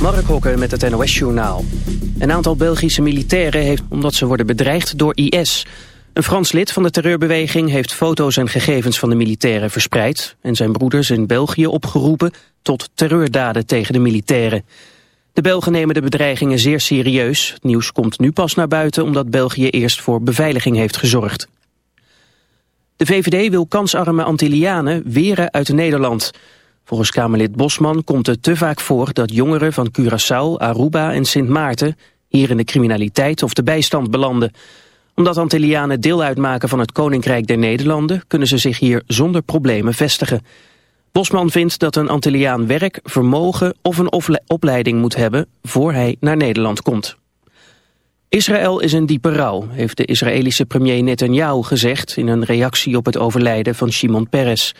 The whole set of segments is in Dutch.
Mark Hokker met het NOS-journaal. Een aantal Belgische militairen heeft omdat ze worden bedreigd door IS. Een Frans lid van de terreurbeweging heeft foto's en gegevens van de militairen verspreid... en zijn broeders in België opgeroepen tot terreurdaden tegen de militairen. De Belgen nemen de bedreigingen zeer serieus. Het nieuws komt nu pas naar buiten omdat België eerst voor beveiliging heeft gezorgd. De VVD wil kansarme Antillianen weren uit Nederland... Volgens Kamerlid Bosman komt het te vaak voor dat jongeren van Curaçao, Aruba en Sint Maarten hier in de criminaliteit of de bijstand belanden. Omdat Antillianen deel uitmaken van het Koninkrijk der Nederlanden kunnen ze zich hier zonder problemen vestigen. Bosman vindt dat een Antilliaan werk, vermogen of een opleiding moet hebben voor hij naar Nederland komt. Israël is in diepe rouw, heeft de Israëlische premier Netanyahu gezegd in een reactie op het overlijden van Shimon Peres.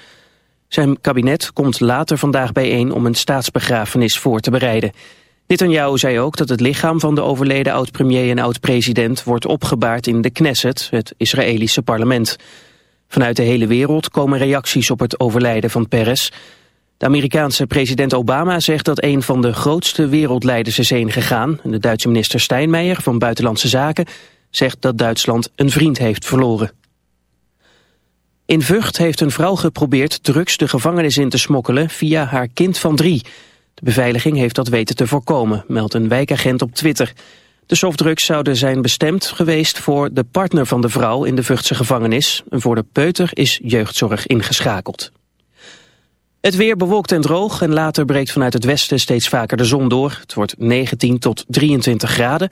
Zijn kabinet komt later vandaag bijeen om een staatsbegrafenis voor te bereiden. Netanyahu zei ook dat het lichaam van de overleden oud-premier en oud-president wordt opgebaard in de Knesset, het Israëlische parlement. Vanuit de hele wereld komen reacties op het overlijden van Peres. De Amerikaanse president Obama zegt dat een van de grootste wereldleiders is heen gegaan. De Duitse minister Steinmeier van Buitenlandse Zaken zegt dat Duitsland een vriend heeft verloren. In Vught heeft een vrouw geprobeerd drugs de gevangenis in te smokkelen via haar kind van drie. De beveiliging heeft dat weten te voorkomen, meldt een wijkagent op Twitter. De softdrugs zouden zijn bestemd geweest voor de partner van de vrouw in de Vughtse gevangenis. En voor de peuter is jeugdzorg ingeschakeld. Het weer bewolkt en droog en later breekt vanuit het westen steeds vaker de zon door. Het wordt 19 tot 23 graden.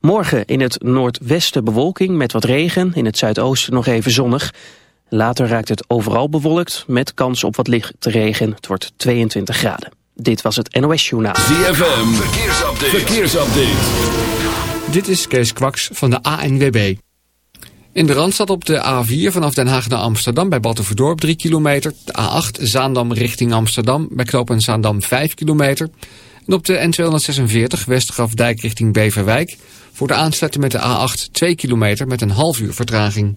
Morgen in het noordwesten bewolking met wat regen, in het zuidoosten nog even zonnig. Later raakt het overal bewolkt met kans op wat lichte regen. Het wordt 22 graden. Dit was het NOS Journaal. ZFM, verkeersupdate. verkeersupdate. Dit is Kees Kwaks van de ANWB. In de Randstad op de A4 vanaf Den Haag naar Amsterdam bij Battenverdorp 3 kilometer. De A8 Zaandam richting Amsterdam bij knooppunt Zaandam 5 kilometer. En op de N246 Westgrafdijk richting Beverwijk. Voor de aansluiting met de A8 2 kilometer met een half uur vertraging.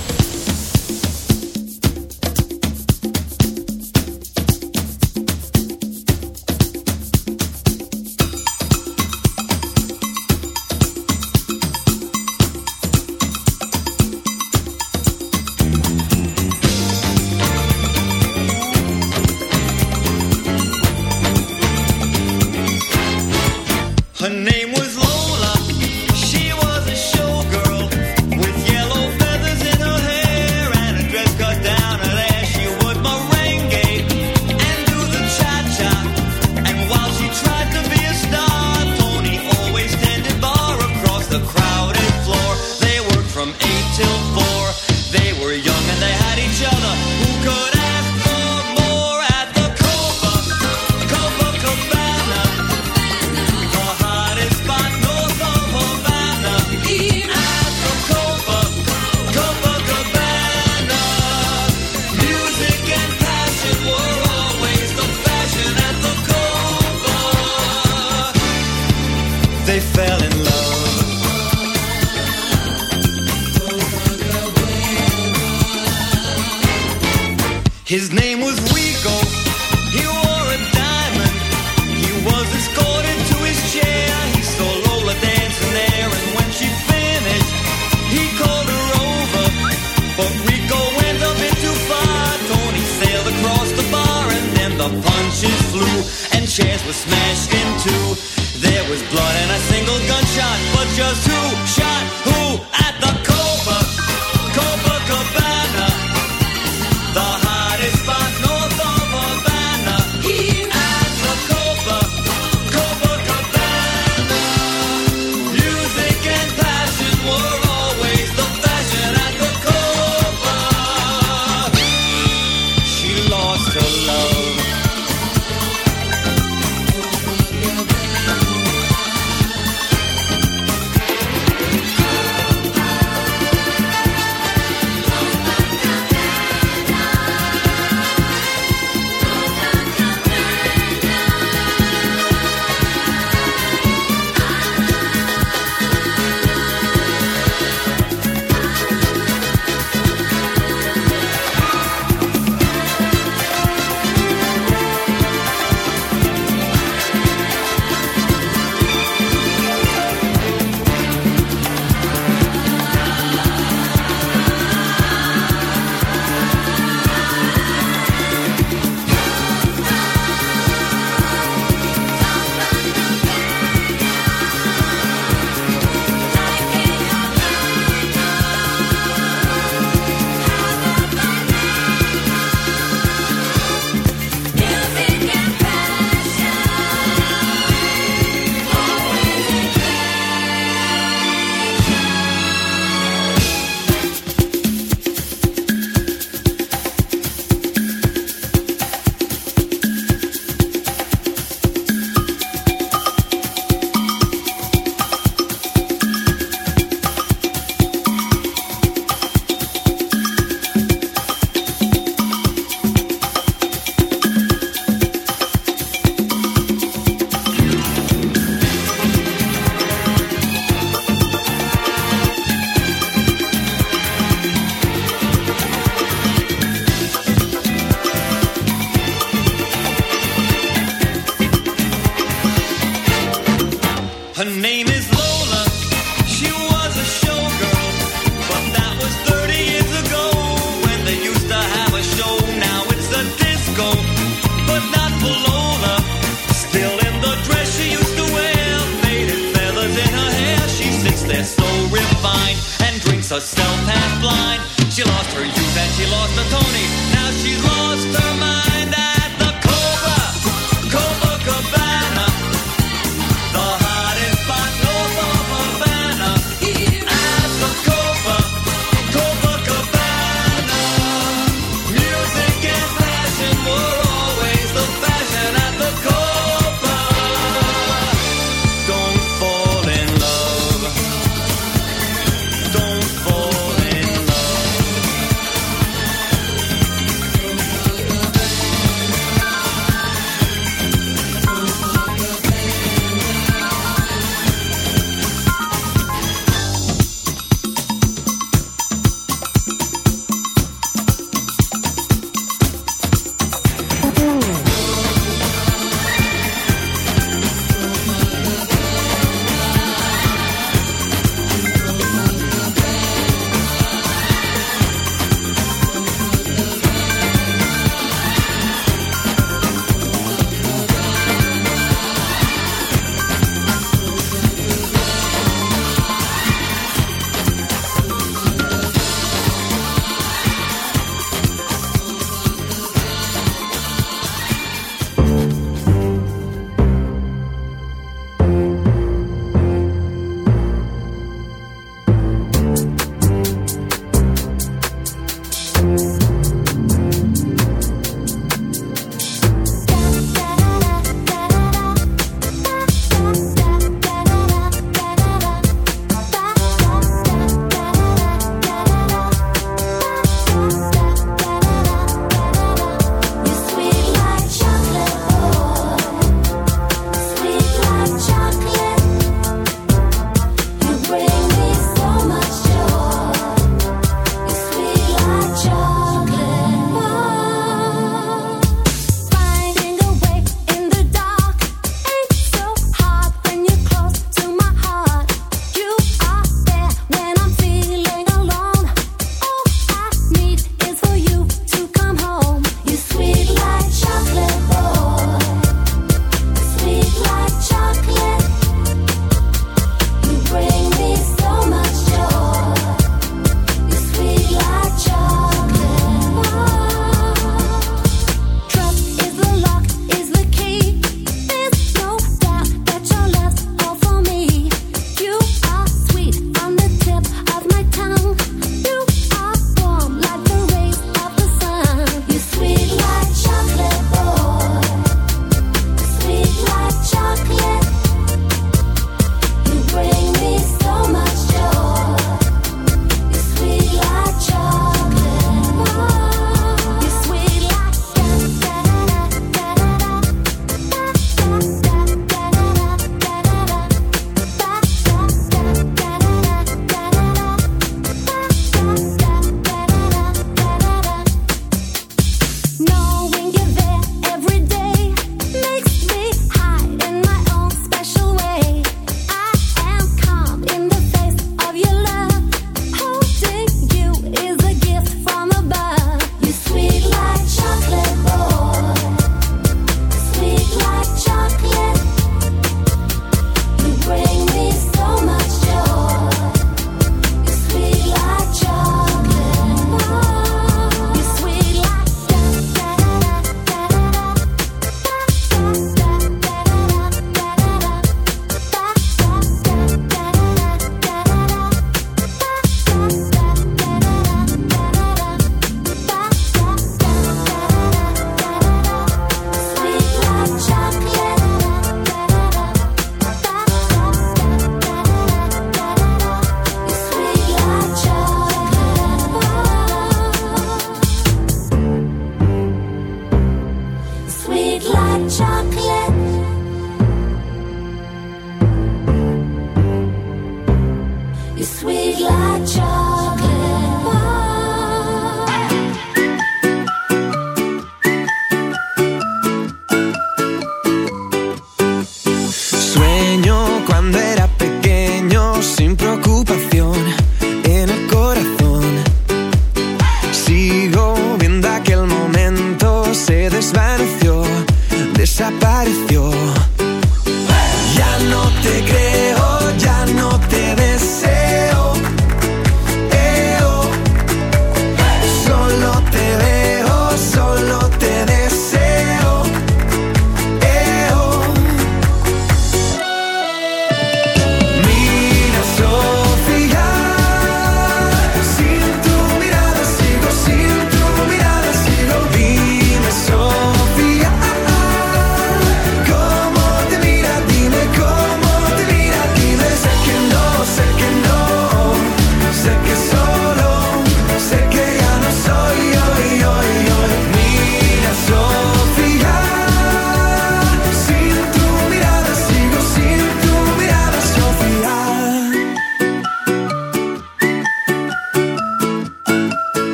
smashed in two.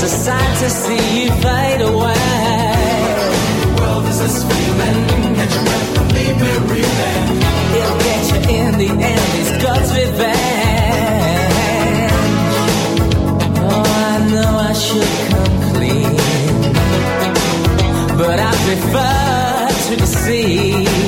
It's a sight to see you fade away. The world is feeling. screaming. Catch your breath, leave me, breathing. He'll get you in the end. It's God's revenge. Oh, I know I should come clean, but I prefer to deceive.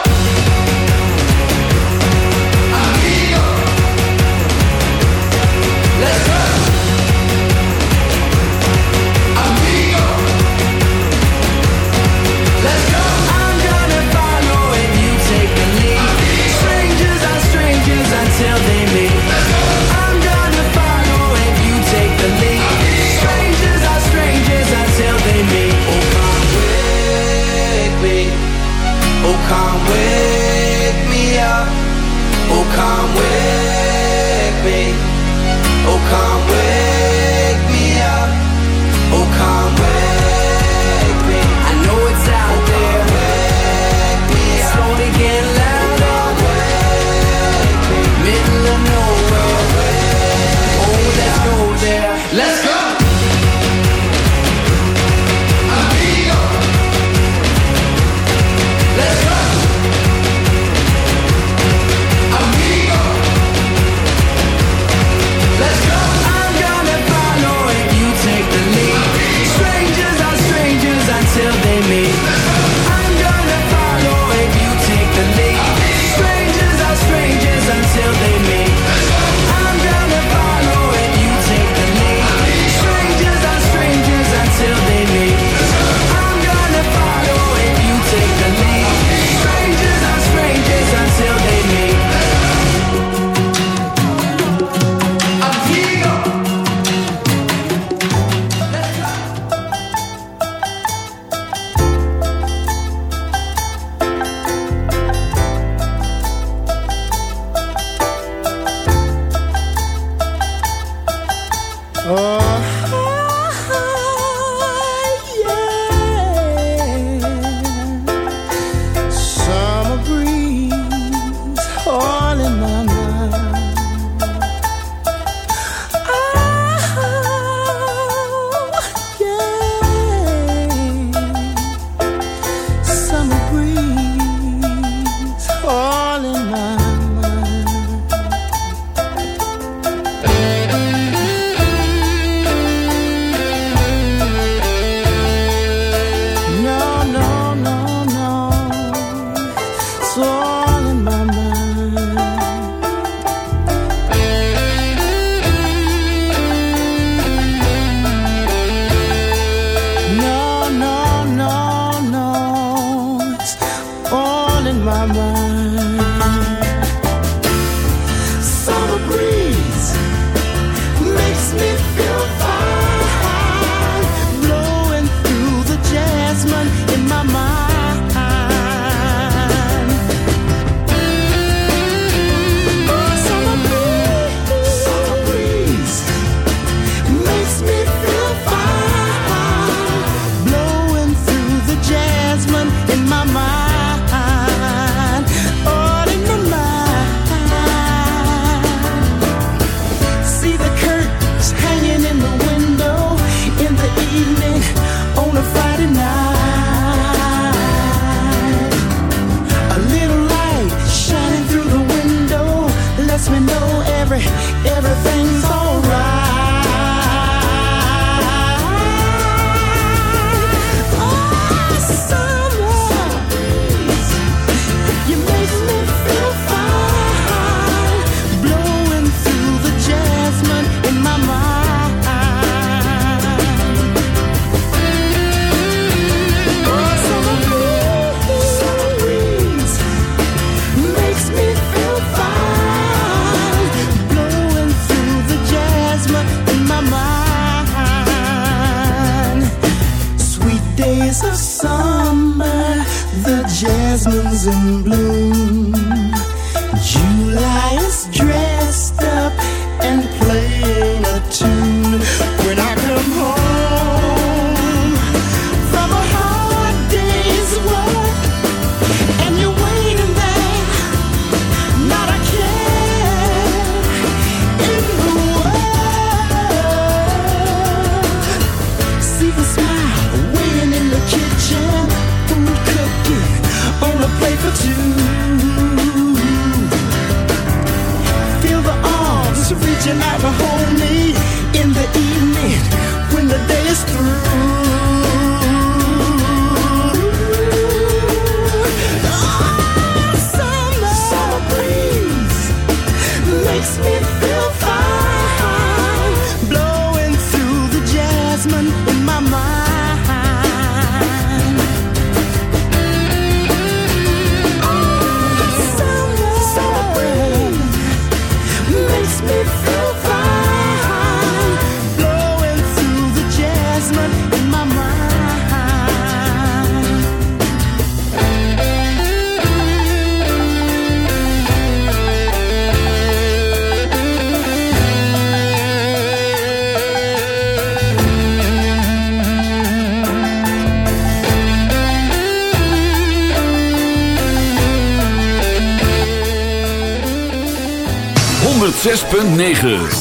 9.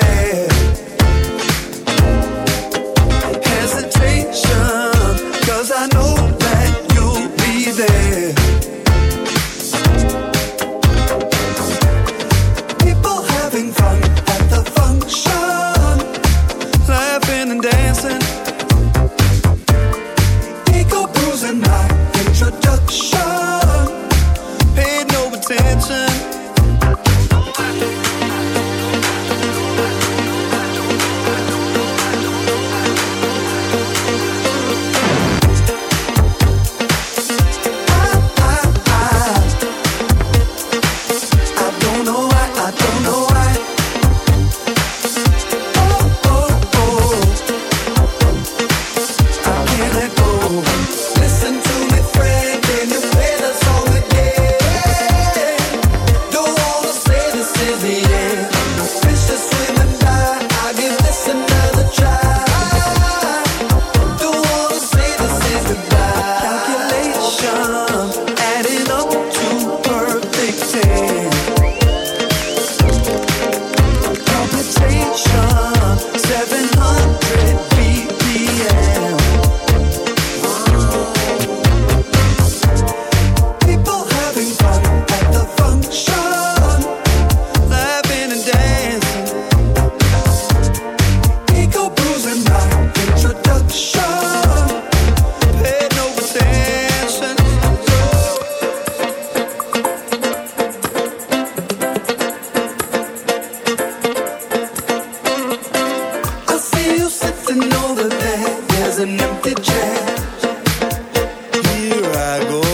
said. I go.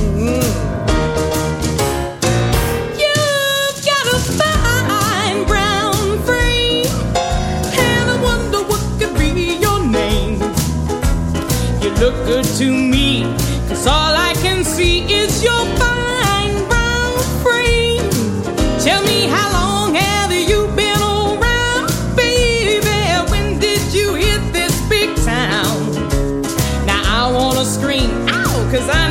Cause I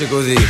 classico di